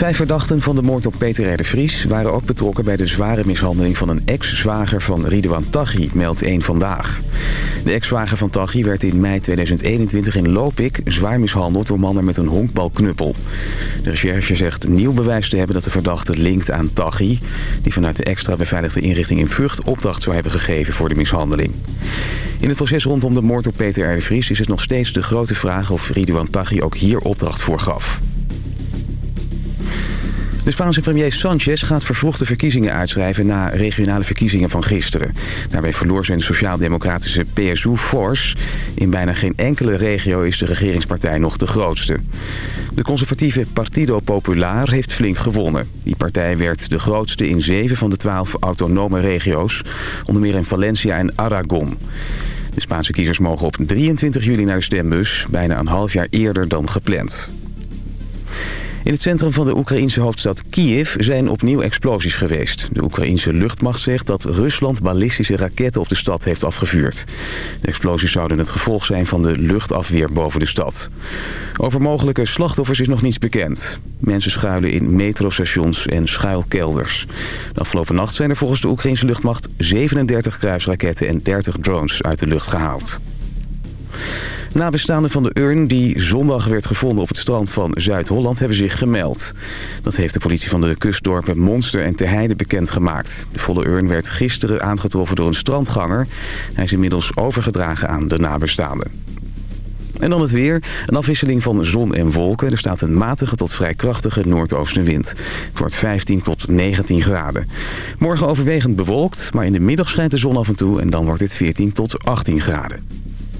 Vijf verdachten van de moord op Peter R. de Vries... waren ook betrokken bij de zware mishandeling van een ex-zwager van Ridouan Taghi, meldt 1 Vandaag. De ex-zwager van Taghi werd in mei 2021 in Lopik zwaar mishandeld door mannen met een honkbalknuppel. De recherche zegt nieuw bewijs te hebben dat de verdachte linkt aan Taghi... die vanuit de extra beveiligde inrichting in Vught opdracht zou hebben gegeven voor de mishandeling. In het proces rondom de moord op Peter R. de Vries is het nog steeds de grote vraag of Ridouan Taghi ook hier opdracht voor gaf. De Spaanse premier Sanchez gaat vervroegde verkiezingen uitschrijven na regionale verkiezingen van gisteren. Daarbij verloor zijn sociaal-democratische PSU Force. In bijna geen enkele regio is de regeringspartij nog de grootste. De conservatieve Partido Popular heeft flink gewonnen. Die partij werd de grootste in zeven van de twaalf autonome regio's, onder meer in Valencia en Aragon. De Spaanse kiezers mogen op 23 juli naar de stembus, bijna een half jaar eerder dan gepland. In het centrum van de Oekraïense hoofdstad Kiev zijn opnieuw explosies geweest. De Oekraïense luchtmacht zegt dat Rusland ballistische raketten op de stad heeft afgevuurd. De explosies zouden het gevolg zijn van de luchtafweer boven de stad. Over mogelijke slachtoffers is nog niets bekend. Mensen schuilen in metrostations en schuilkelders. De afgelopen nacht zijn er volgens de Oekraïense luchtmacht 37 kruisraketten en 30 drones uit de lucht gehaald. Nabestaanden van de urn die zondag werd gevonden op het strand van Zuid-Holland hebben zich gemeld. Dat heeft de politie van de kustdorpen Monster en Terheide bekendgemaakt. De volle urn werd gisteren aangetroffen door een strandganger. Hij is inmiddels overgedragen aan de nabestaanden. En dan het weer. Een afwisseling van zon en wolken. Er staat een matige tot vrij krachtige noordoostenwind. Het wordt 15 tot 19 graden. Morgen overwegend bewolkt, maar in de middag schijnt de zon af en toe... en dan wordt het 14 tot 18 graden.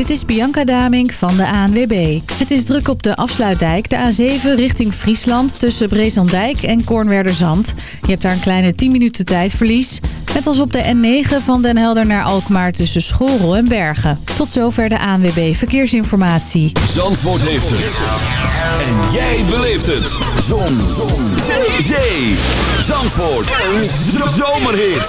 Dit is Bianca Damink van de ANWB. Het is druk op de afsluitdijk, de A7 richting Friesland... tussen Brezandijk en Kornwerderzand. Je hebt daar een kleine 10 minuten tijdverlies. Net als op de N9 van Den Helder naar Alkmaar tussen Schorel en Bergen. Tot zover de ANWB Verkeersinformatie. Zandvoort heeft het. En jij beleeft het. Zon. Zon. Zee. Zandvoort. Een zomerhit.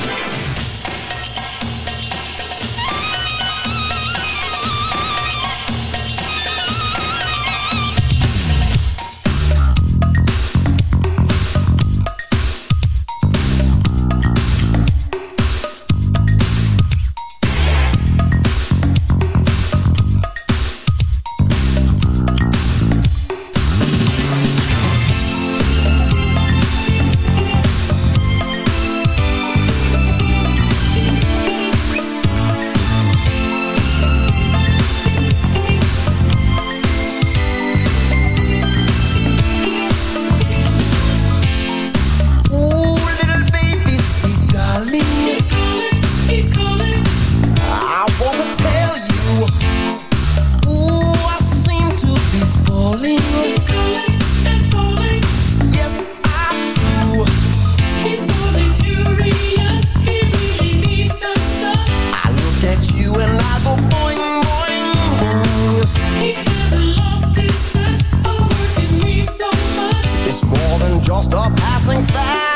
Stop passing fast.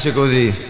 piace così.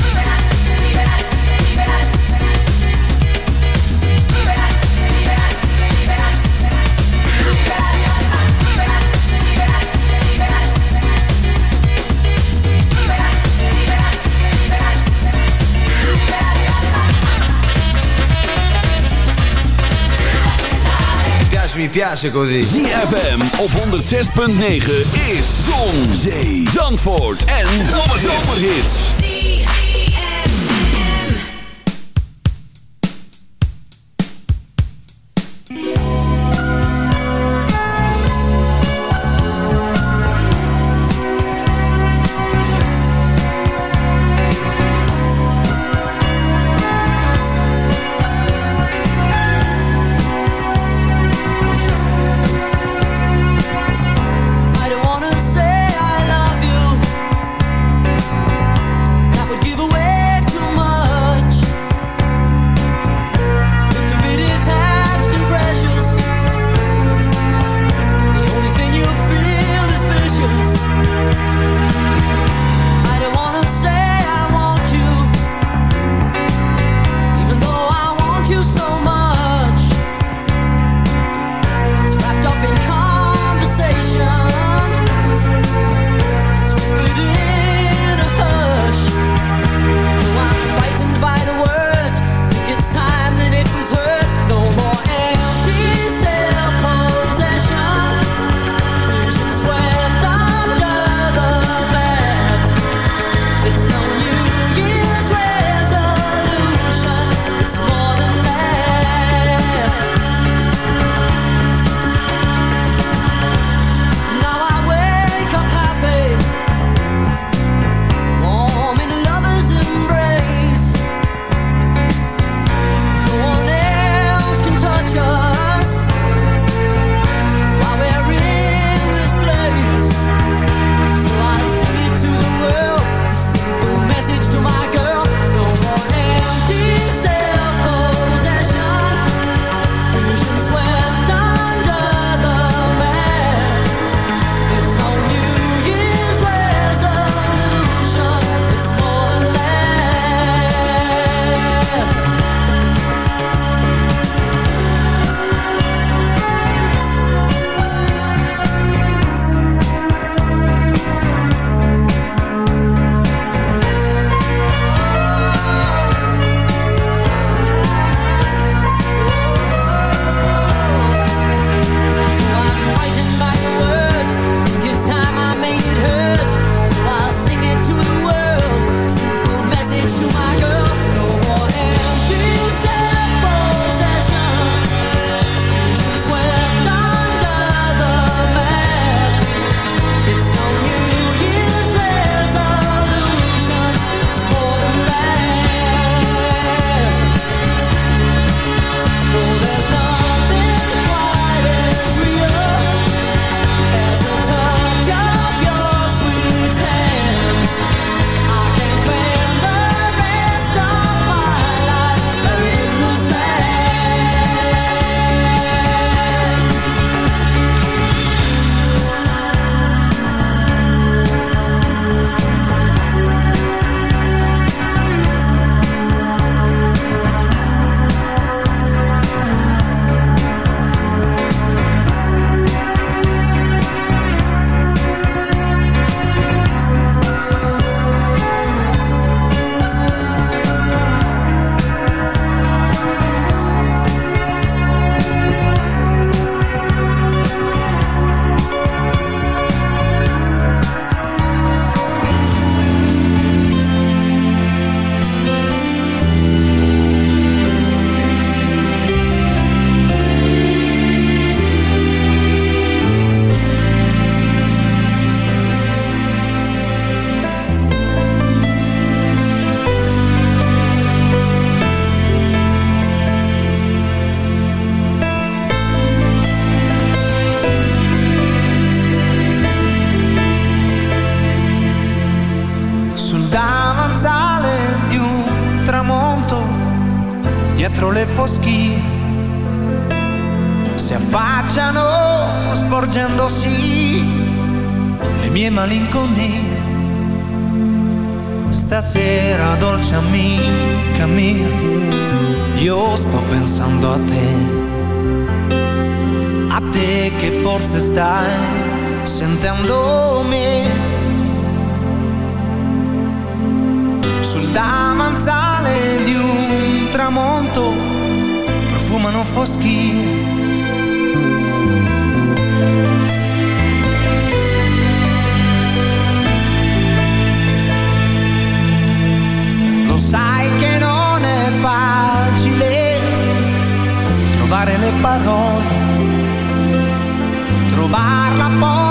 mi piace così. ZFM op 106.9 is Zon, Zee, Zandvoort en Zomerhits. Sentendo me. Sul davanzale di un tramonto profumano foschie Lo sai che non è facile trovare le parole, trovare la porta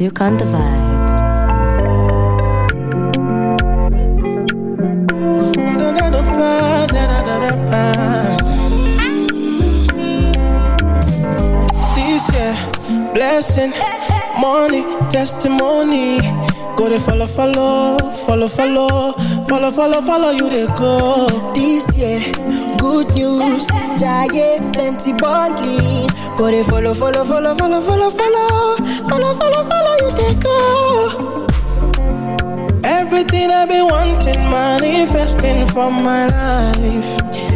Duke on the vibe. This year, blessing, money, testimony. Go to follow, follow, follow, follow, follow, follow, follow you they go. This year, good news, giant plenty balling. Go they follow, follow, follow, follow, follow, follow, follow, follow, follow you they go. Everything I've been wanting, manifesting for my life.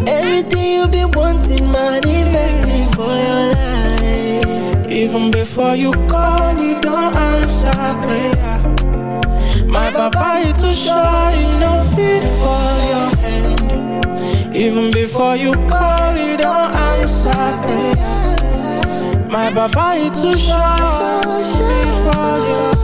Everything you've been wanting, manifesting for your life. Even before you call, you don't answer prayer. My papa is too shy, you don't fit for your. Even before you call, you don't answer prayer. My papa is too shy, for your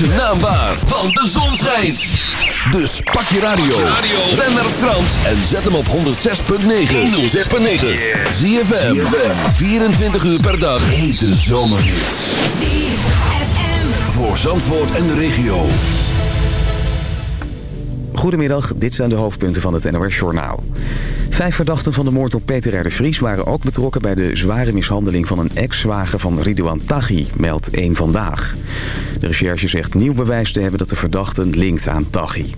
maakt zijn naam waar, want de zon schijnt. Dus pak je radio, ben naar Frans en zet hem op 106.9. 106.9. Zie je 24 uur per dag. Hete FM Voor Zandvoort en de regio. Goedemiddag, dit zijn de hoofdpunten van het NOS Journaal. Vijf verdachten van de moord op Peter R. de Vries waren ook betrokken bij de zware mishandeling van een ex-zwager van Ridouan Taghi, meldt één Vandaag. De recherche zegt nieuw bewijs te hebben dat de verdachten linkt aan Taghi.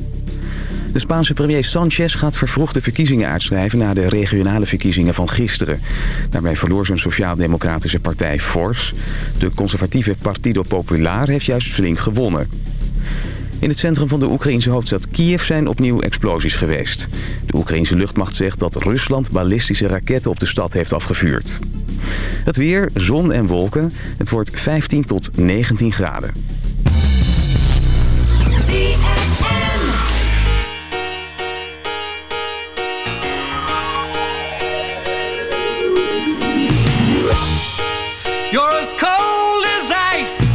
De Spaanse premier Sanchez gaat vervroegde verkiezingen uitschrijven... na de regionale verkiezingen van gisteren. Daarbij verloor zijn sociaal-democratische partij Force. De conservatieve Partido Popular heeft juist flink gewonnen. In het centrum van de Oekraïnse hoofdstad Kiev zijn opnieuw explosies geweest. De Oekraïnse luchtmacht zegt dat Rusland ballistische raketten op de stad heeft afgevuurd. Het weer, zon en wolken. Het wordt 15 tot 19 graden. Cold as ice.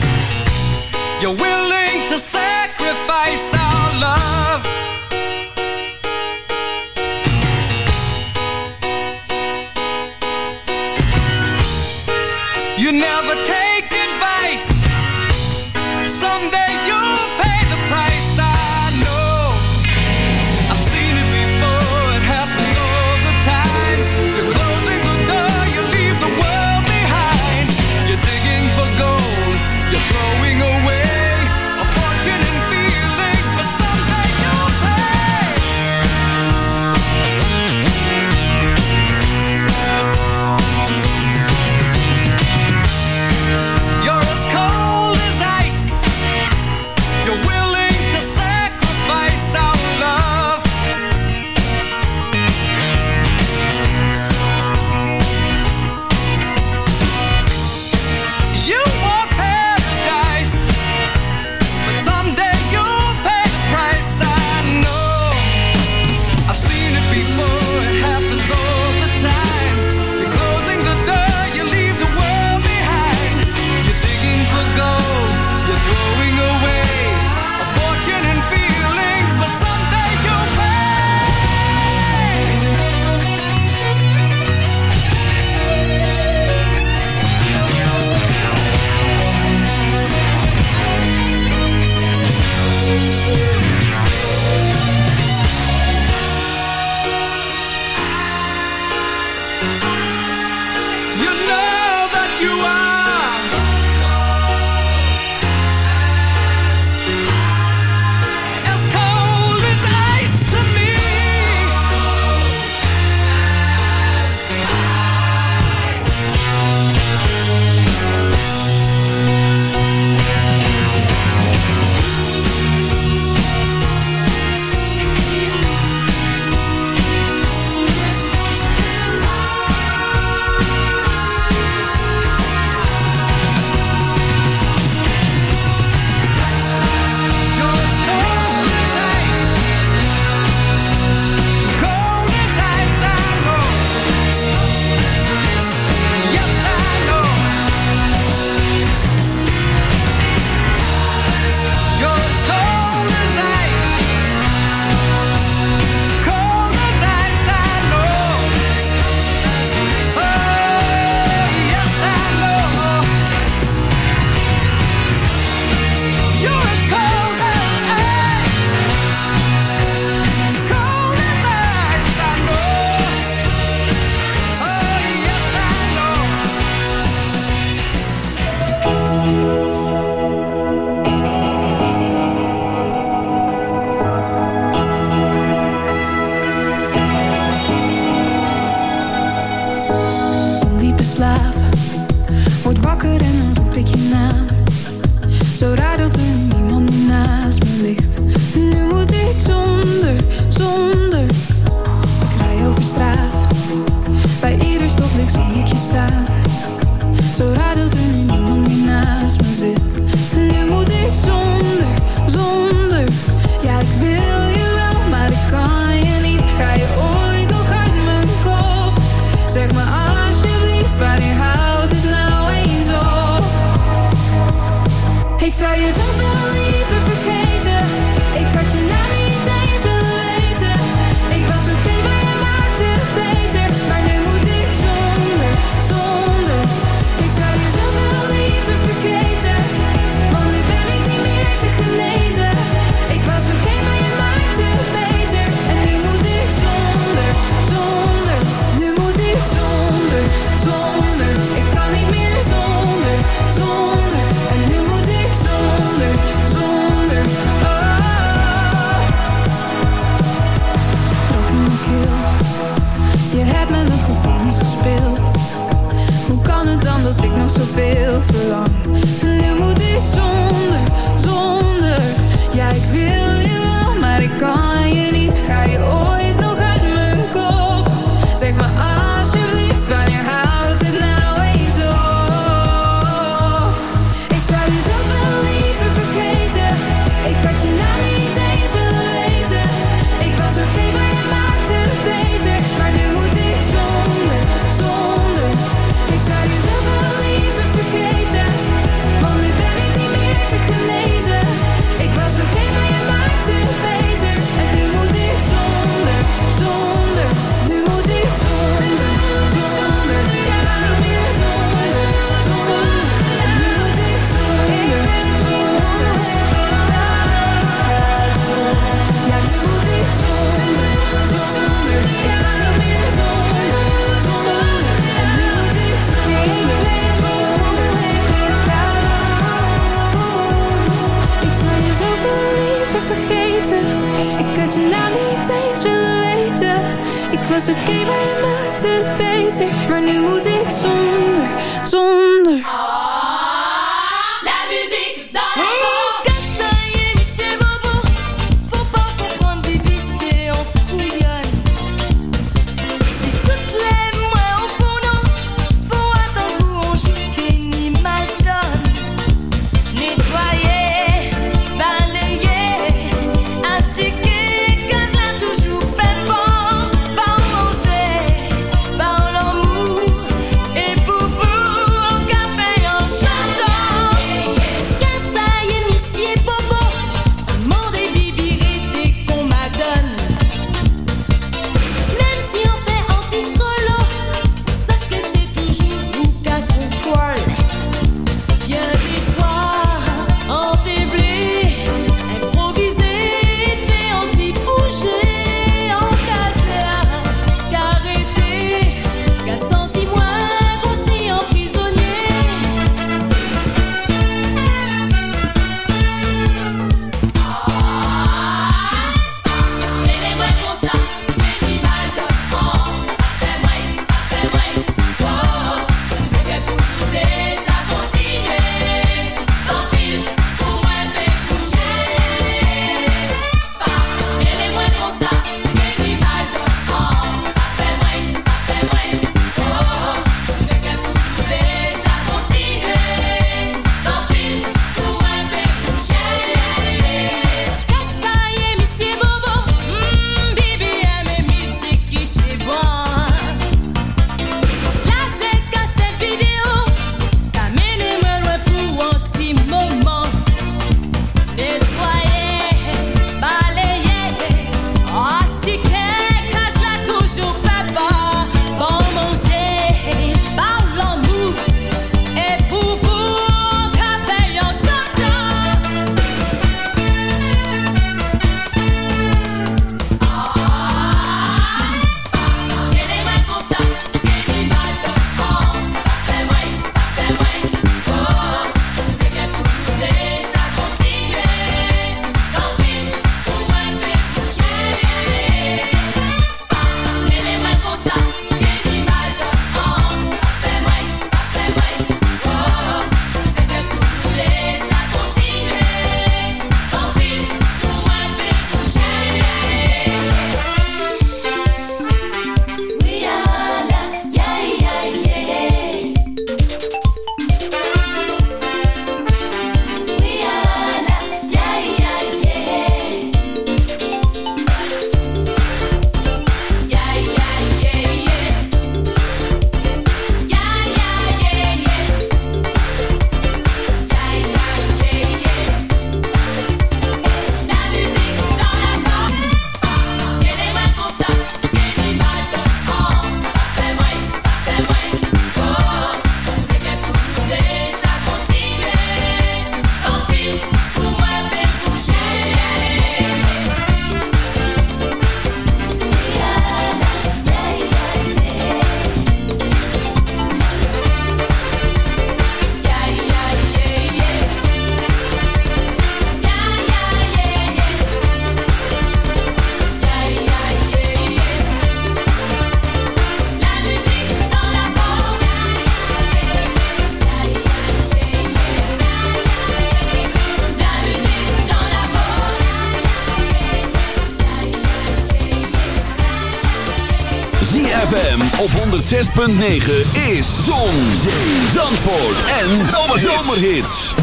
106.9 is Zon, Zee, Zandvoort en Zomerhits.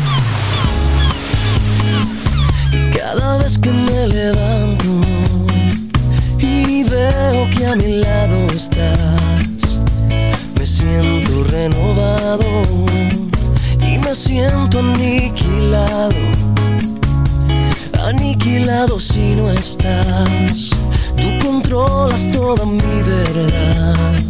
Cada vez que me levanto y veo que a mi lado estás, me siento renovado y me siento aniquilado, aniquilado si no estás. Tú controlas toda mi verdad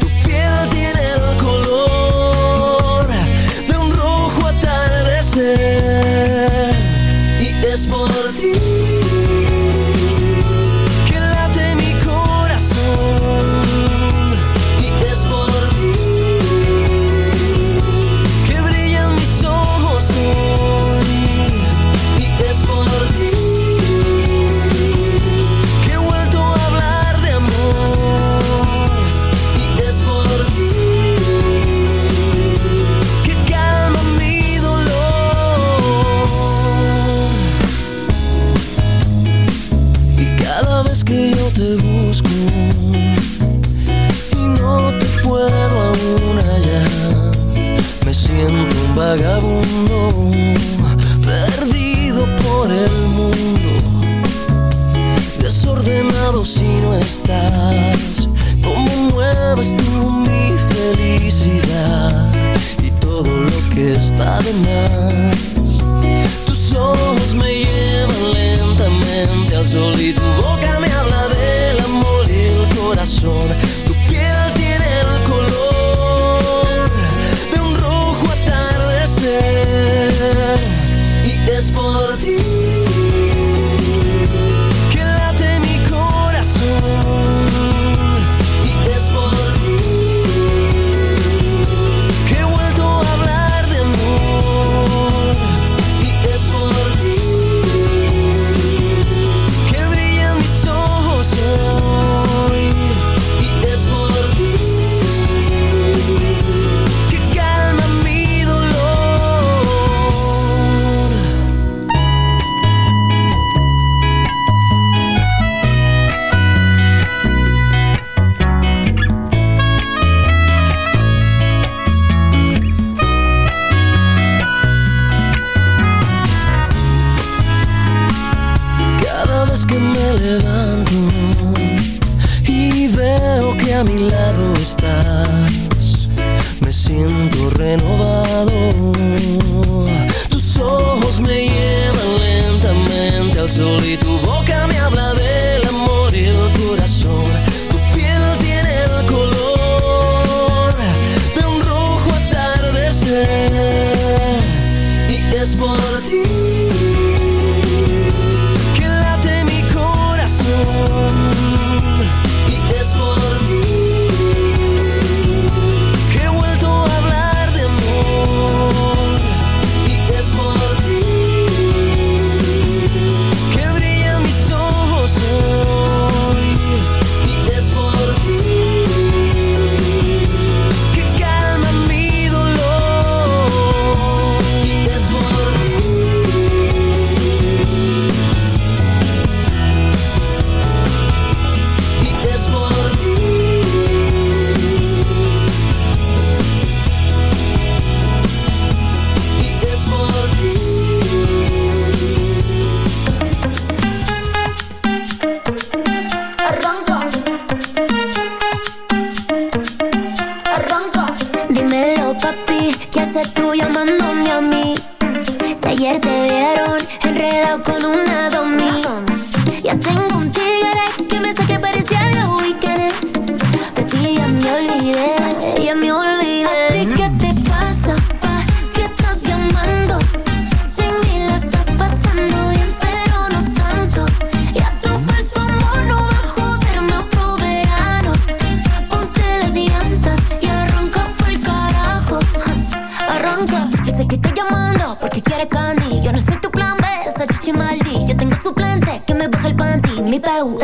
vagabundo perdido por el mundo. Desordenado si no estás ¿Cómo mueves tú mi felicidad y todo lo que está de más tus ojos me llevan lentamente al sol y tu boca me habla del amor y el corazón.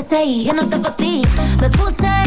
empecé y ya no te ti. Me puse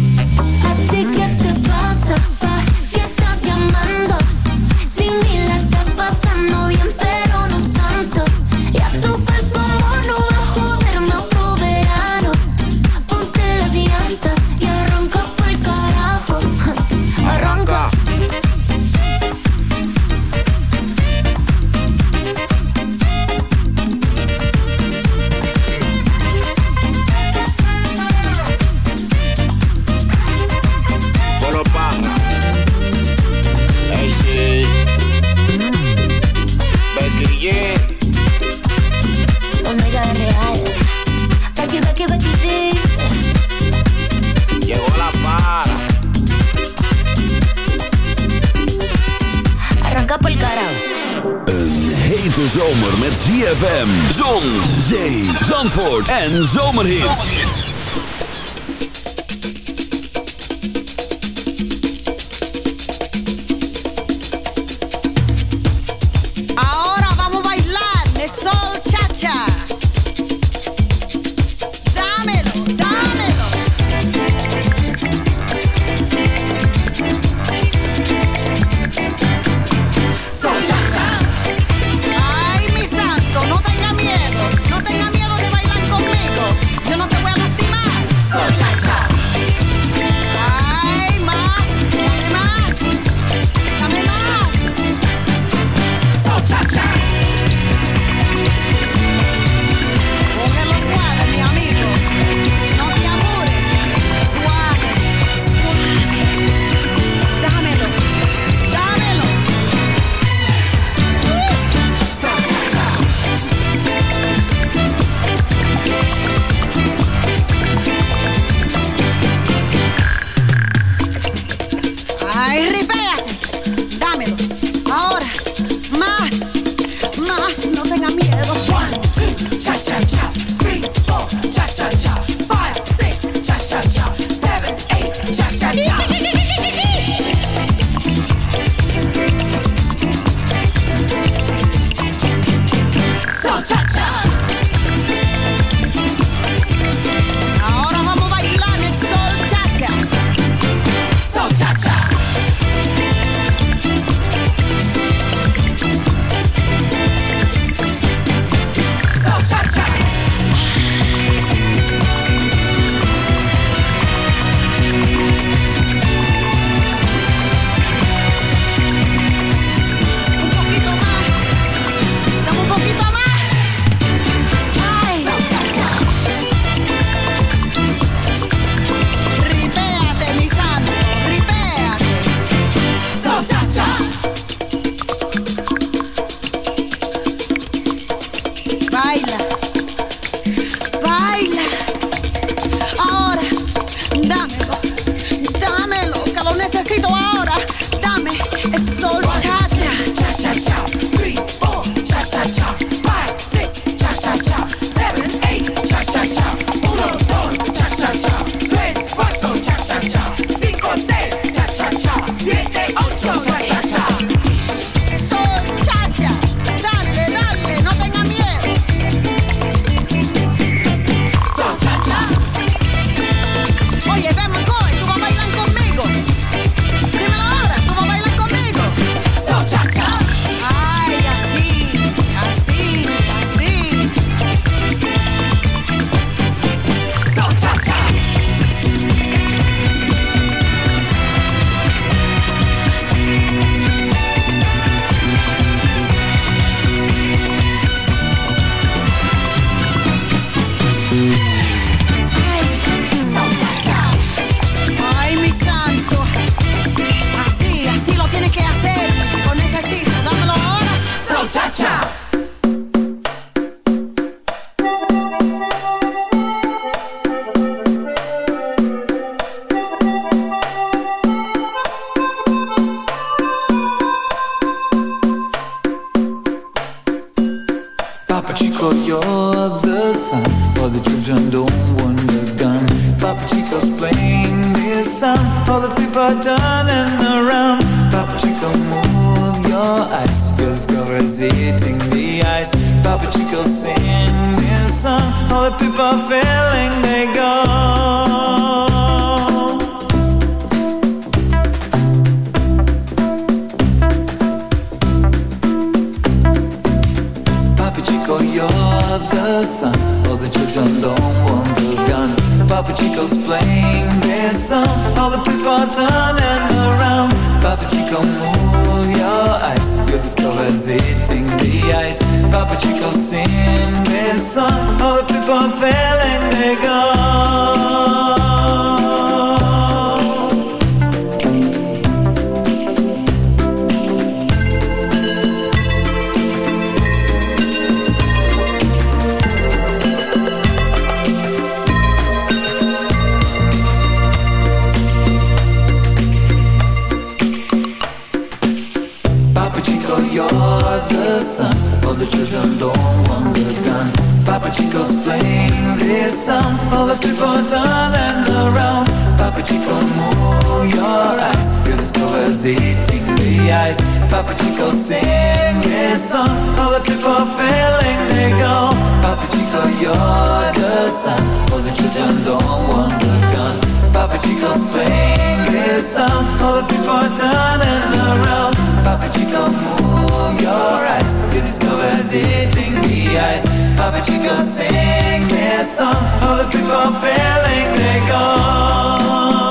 En zomerhits. sun. All the children don't understand. Papa Chico's playing this song. All the people turning around. Papa Chico, move your eyes. Your discover's eating the ice. Papa Chico, sing this song. All the people feeling they go. Papa Chico, you're the sun. All the children don't want understand. Papa Chico's playing this song. All the people turning around. Papa Chico, move your eyes could discover sitting the ice. Papa Chico sing their song, all the people feeling they're gone.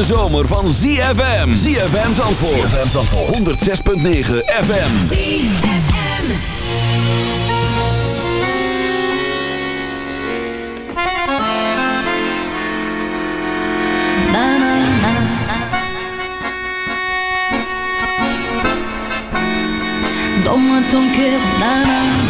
De zomer van ZFM. ZFM Zandvoort. ZFM Zandvoort. 106.9 FM. ZFM. Na, na, na. Dans ton cœur, na, na.